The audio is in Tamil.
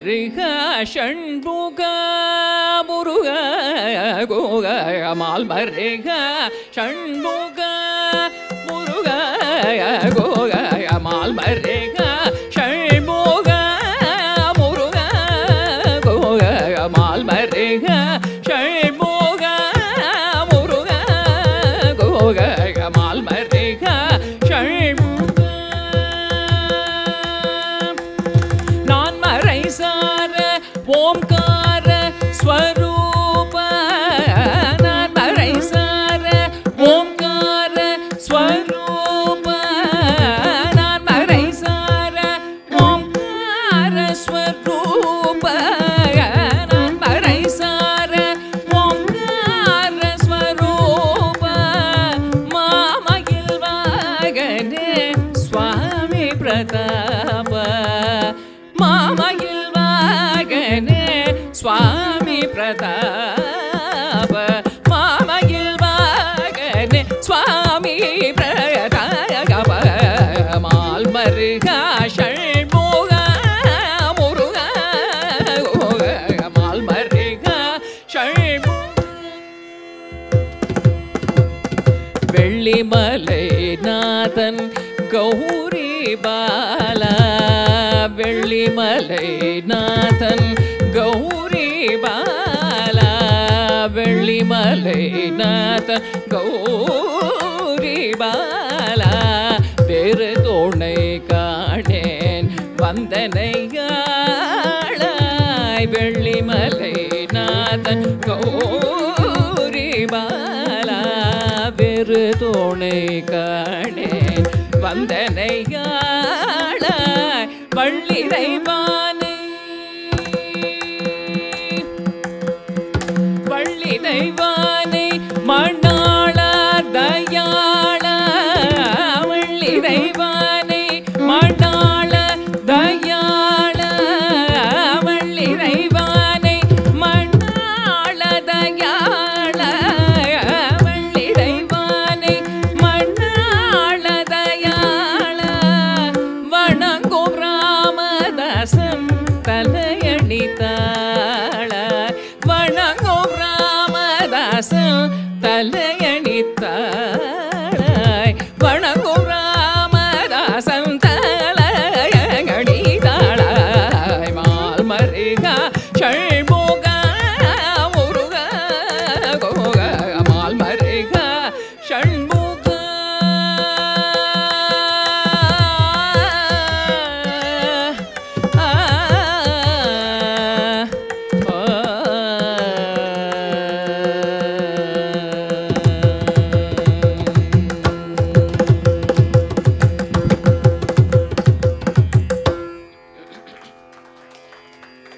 ரிக ஷண்முக முருக கோக மருக ஷண்முக முருக கோகமால் மருக ஷண்முக முருக கோக மால்மரிக ஷண்முக ஓம்கார ஸ்வரூப நான் மறை சார ஓம்கார ஸ்வரூப நான் மறை சார ஓம்கார ஸ்வரூப நான் மறை சார ஓம்கார ஸ்வரூப மாமகில் வாகனே சுவாமி பிரதா சுவாமி பிரதாப மாமையில் மகனே சுவாமி பிரதாப மால் மருகா ஷண்முக முருக மால் மருகா வெள்ளிமலை நாதன் கௌரி பாலா வெள்ளிமலை நாதன் கௌரி பாலா வெள்ளிமலை நாதன் கௌரி பாலா தெரு துணை காணேன் வந்தனையாளாய் வெள்ளிமலை நாதன் கௌரி பாலா வெறு துணை காணேன் வந்தனையாளாய் வள்ளிரைவானை வள்ளி தெய்வானை மணாள ராமதாசன் தலையணித்தாளாய் வணங்கும் ராமதாசன் தலையணித்தாளாய் மால் மருகா